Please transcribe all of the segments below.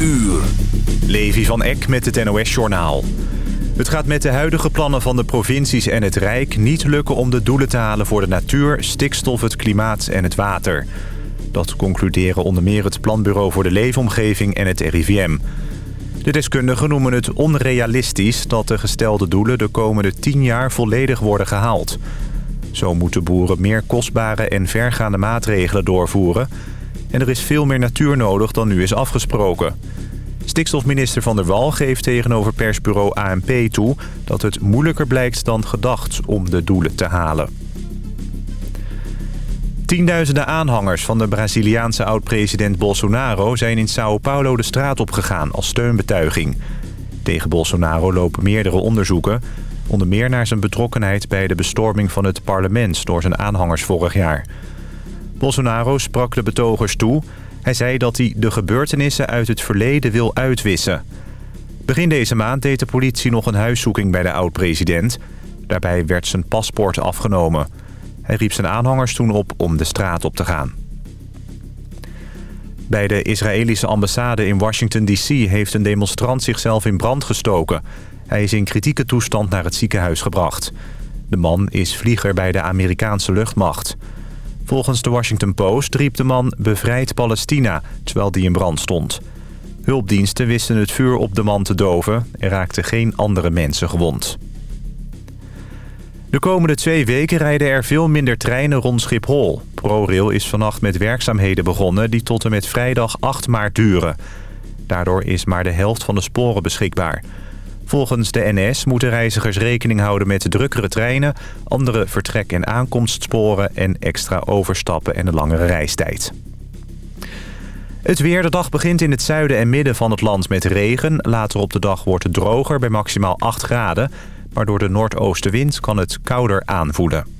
uur. Levi van Eck met het NOS-journaal. Het gaat met de huidige plannen van de provincies en het Rijk niet lukken om de doelen te halen voor de natuur, stikstof, het klimaat en het water. Dat concluderen onder meer het Planbureau voor de Leefomgeving en het RIVM. De deskundigen noemen het onrealistisch dat de gestelde doelen de komende 10 jaar volledig worden gehaald. Zo moeten boeren meer kostbare en vergaande maatregelen doorvoeren... en er is veel meer natuur nodig dan nu is afgesproken. Stikstofminister Van der Wal geeft tegenover persbureau ANP toe... dat het moeilijker blijkt dan gedacht om de doelen te halen. Tienduizenden aanhangers van de Braziliaanse oud-president Bolsonaro... zijn in Sao Paulo de straat opgegaan als steunbetuiging. Tegen Bolsonaro lopen meerdere onderzoeken... onder meer naar zijn betrokkenheid bij de bestorming van het parlement... door zijn aanhangers vorig jaar. Bolsonaro sprak de betogers toe... Hij zei dat hij de gebeurtenissen uit het verleden wil uitwissen. Begin deze maand deed de politie nog een huiszoeking bij de oud-president. Daarbij werd zijn paspoort afgenomen. Hij riep zijn aanhangers toen op om de straat op te gaan. Bij de Israëlische ambassade in Washington D.C. heeft een demonstrant zichzelf in brand gestoken. Hij is in kritieke toestand naar het ziekenhuis gebracht. De man is vlieger bij de Amerikaanse luchtmacht. Volgens de Washington Post riep de man bevrijd Palestina, terwijl die in brand stond. Hulpdiensten wisten het vuur op de man te doven. Er raakten geen andere mensen gewond. De komende twee weken rijden er veel minder treinen rond Schiphol. ProRail is vannacht met werkzaamheden begonnen die tot en met vrijdag 8 maart duren. Daardoor is maar de helft van de sporen beschikbaar. Volgens de NS moeten reizigers rekening houden met drukkere treinen... andere vertrek- en aankomstsporen en extra overstappen en een langere reistijd. Het weer. De dag begint in het zuiden en midden van het land met regen. Later op de dag wordt het droger bij maximaal 8 graden. Maar door de noordoostenwind kan het kouder aanvoelen.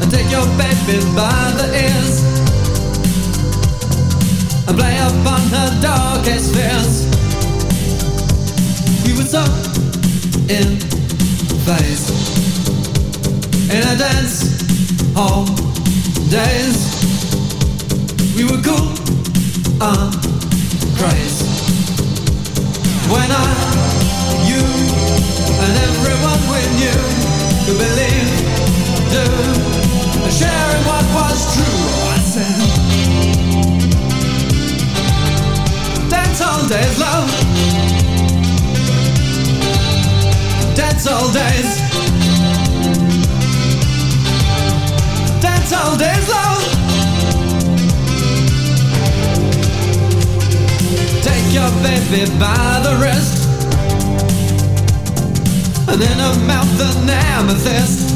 And take your baby by the ears and play upon her darkest fears. We were so in phase in a dance hall days. We were cool on craze when I, you, and everyone we knew could believe, do, and sharing what was true. All days, love. All days. All days, love. Take your baby by the wrist And in her mouth an amethyst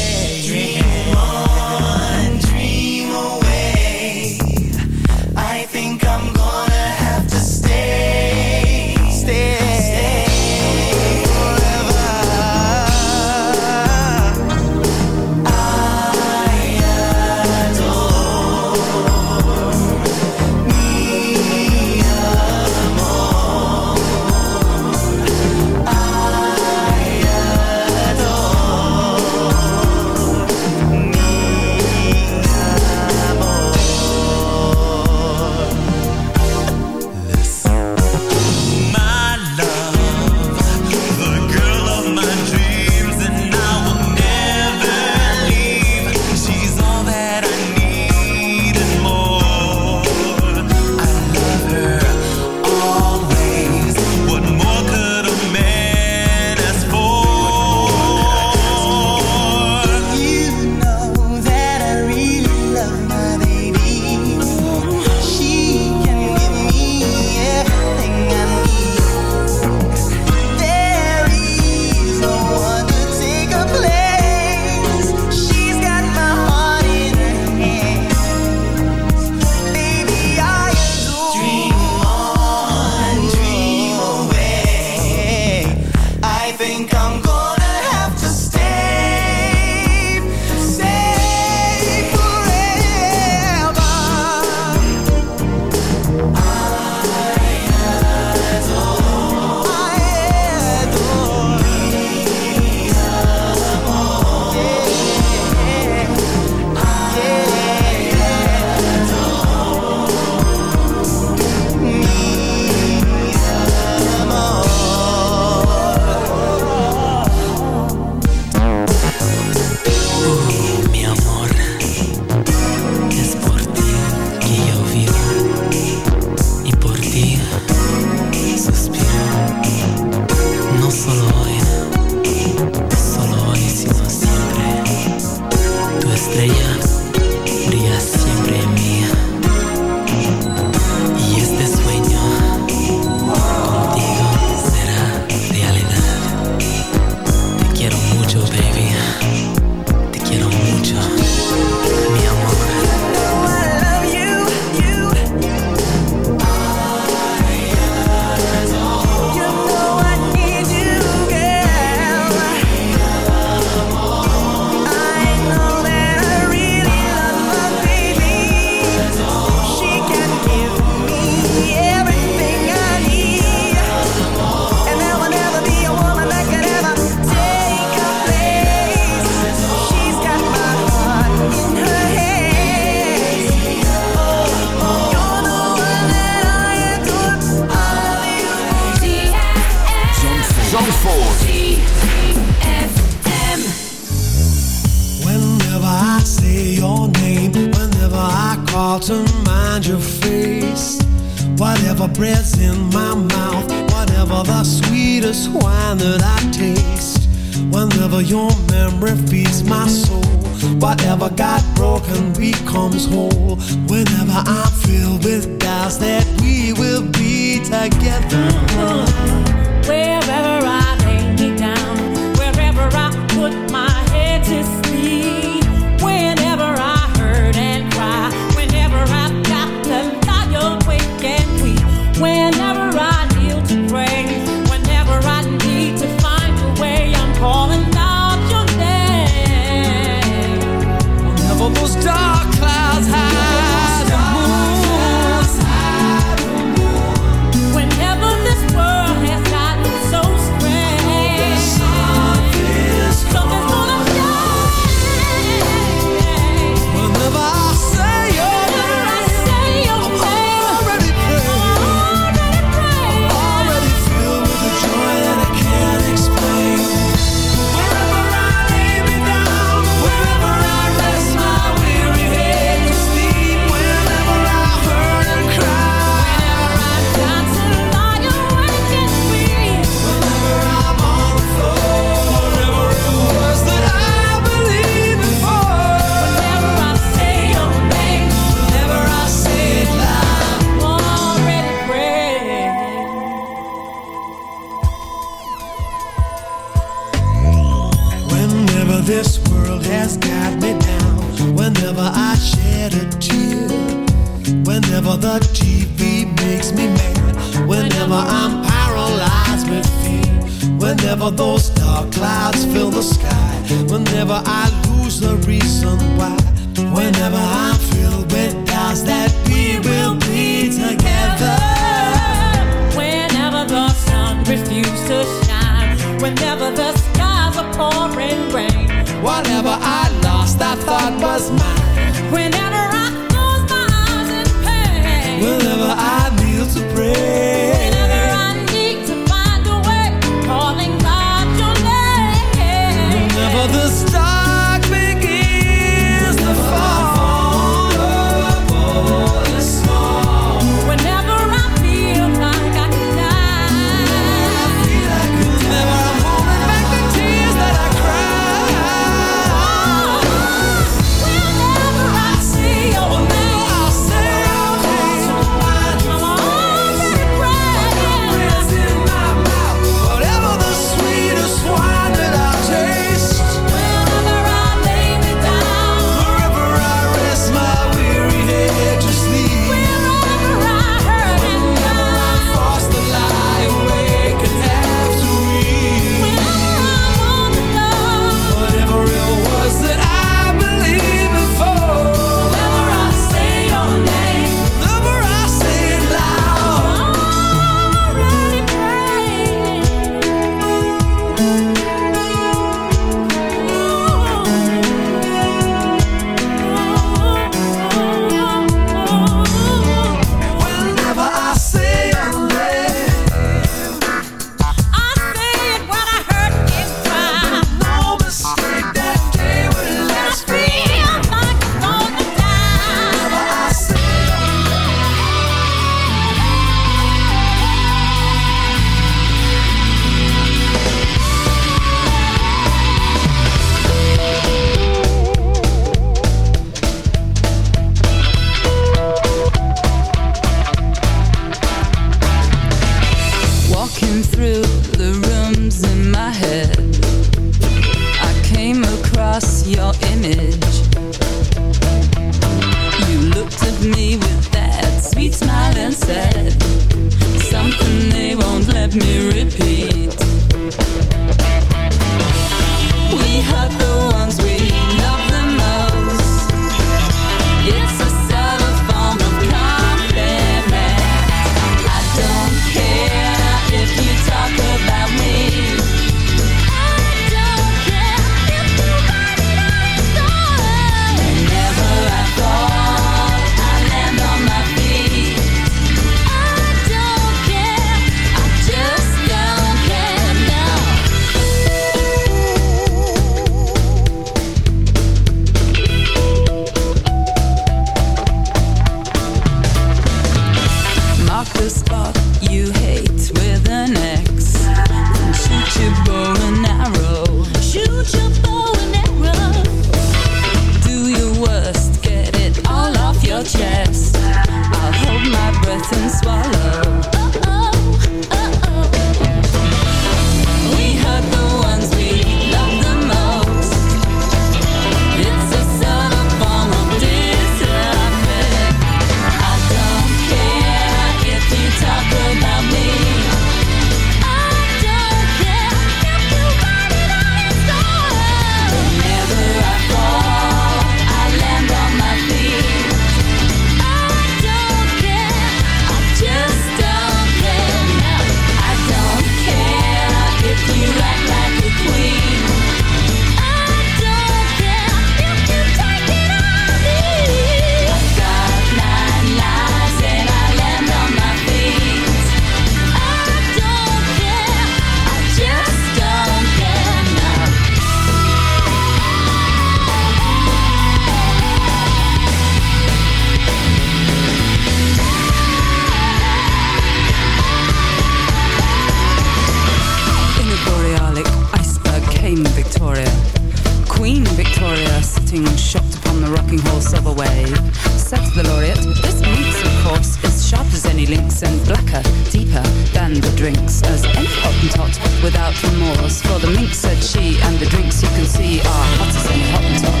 silver wave. Said the laureate, this meets, of course, is sharp as any lynx and blacker, deeper than the drinks as any hottentot without remorse. For the mink, said she, and the drinks you can see are hot as any hottentot.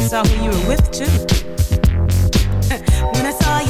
Saw who you were with too. when I saw you.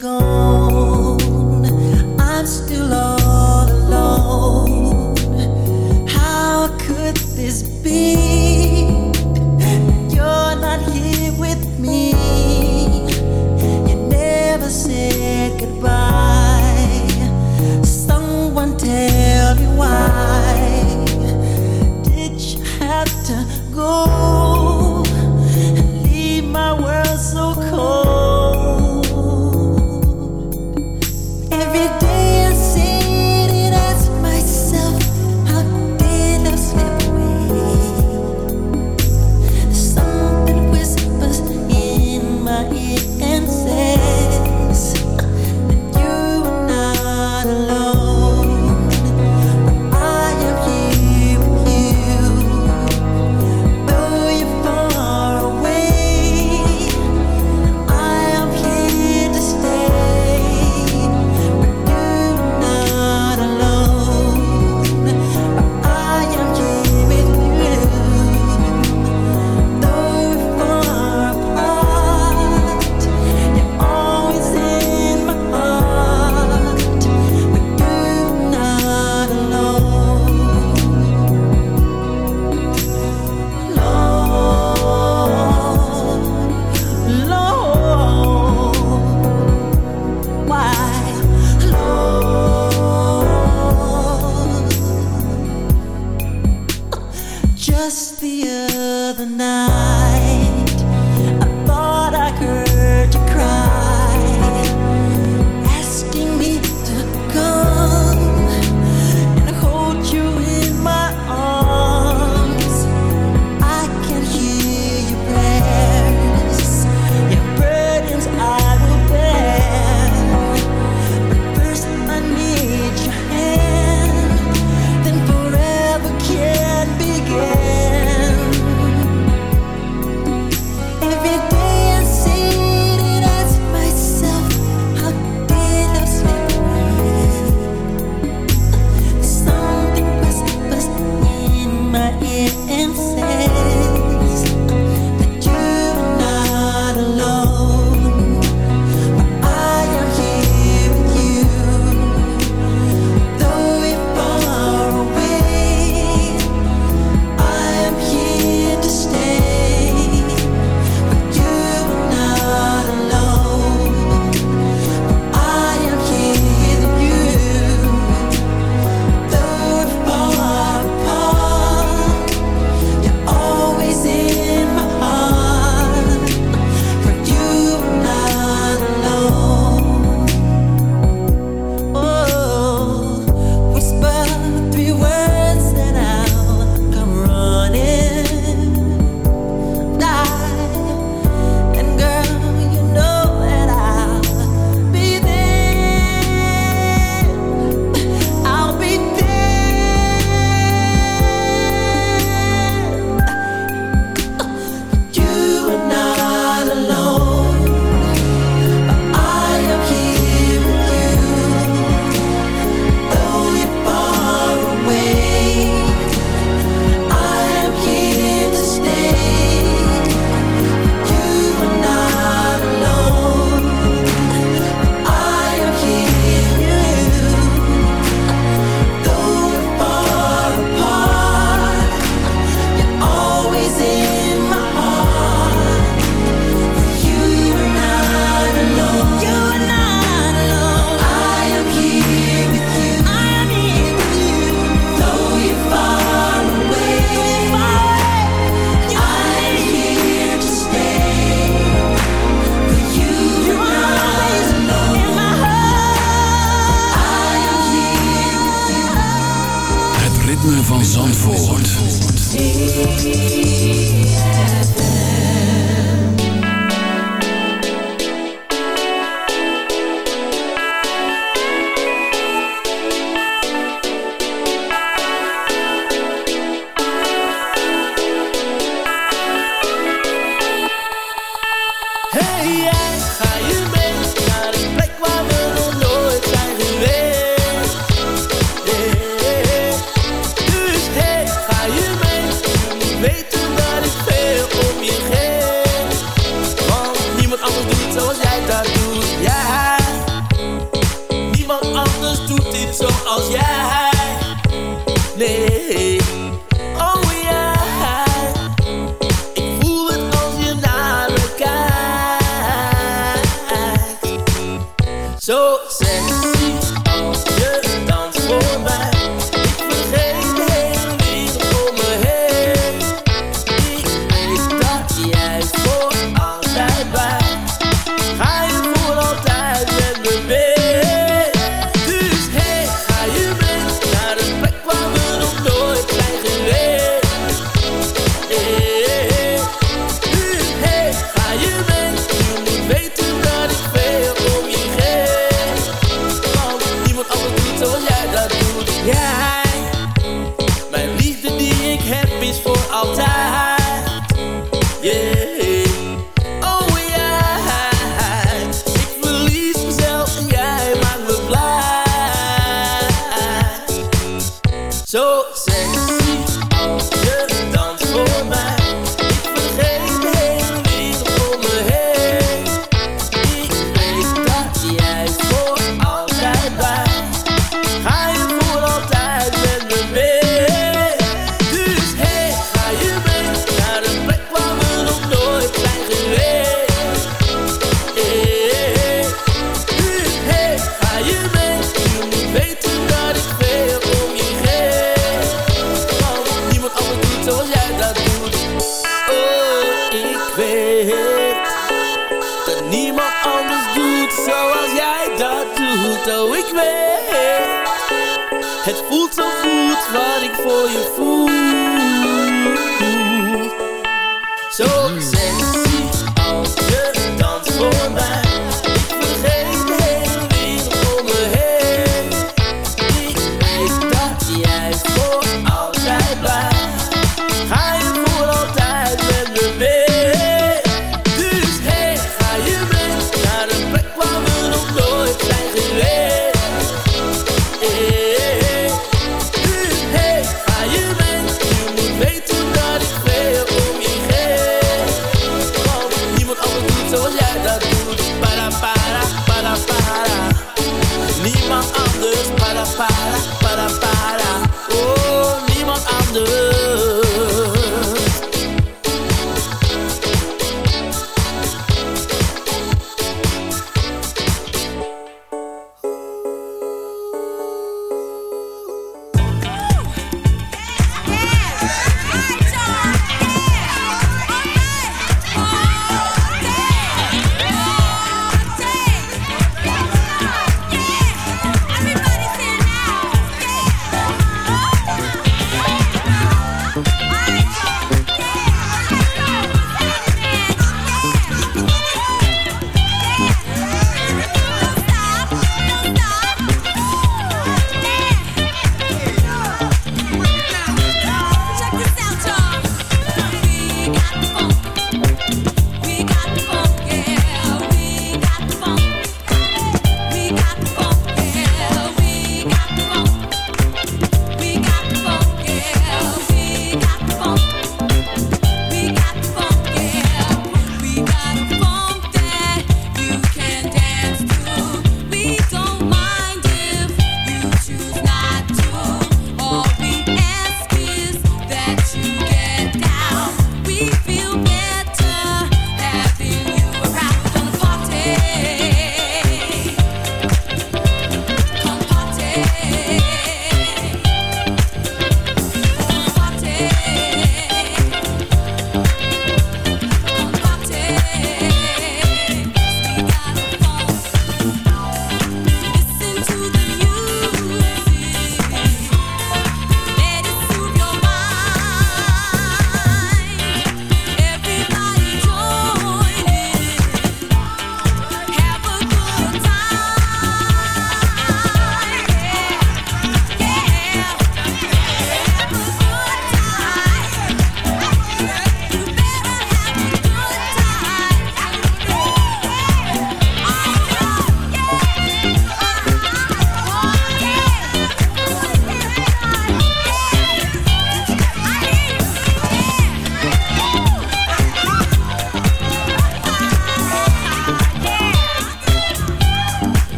gone.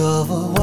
To discover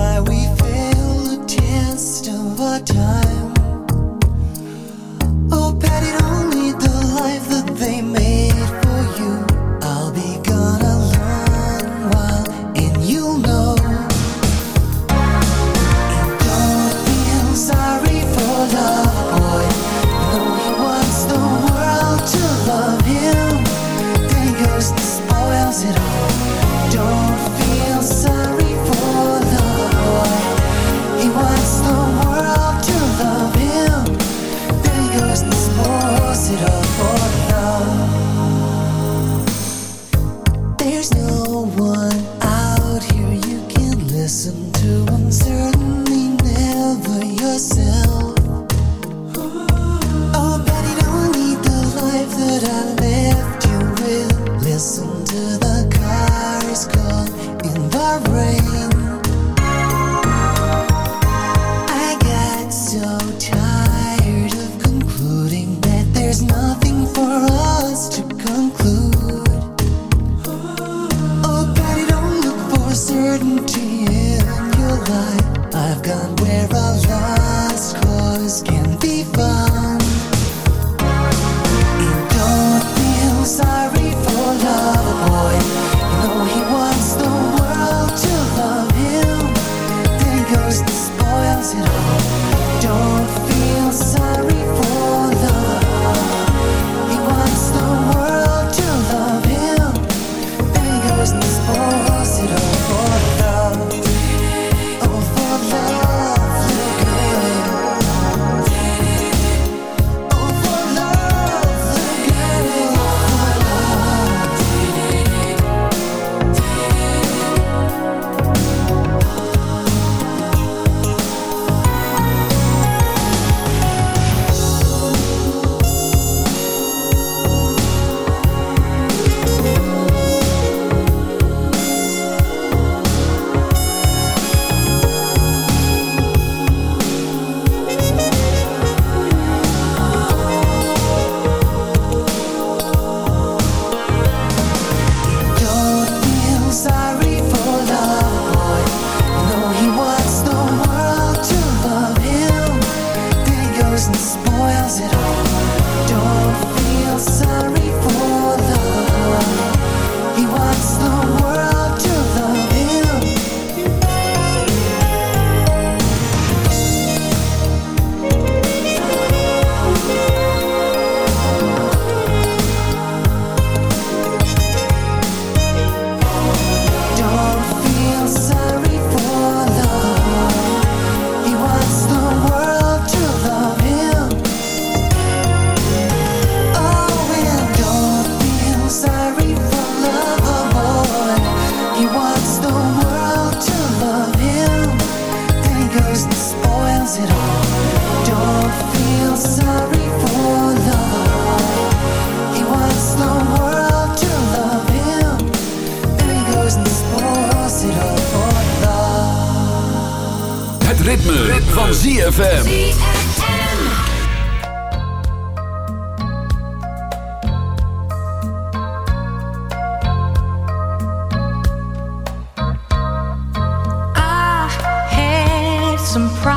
some problems,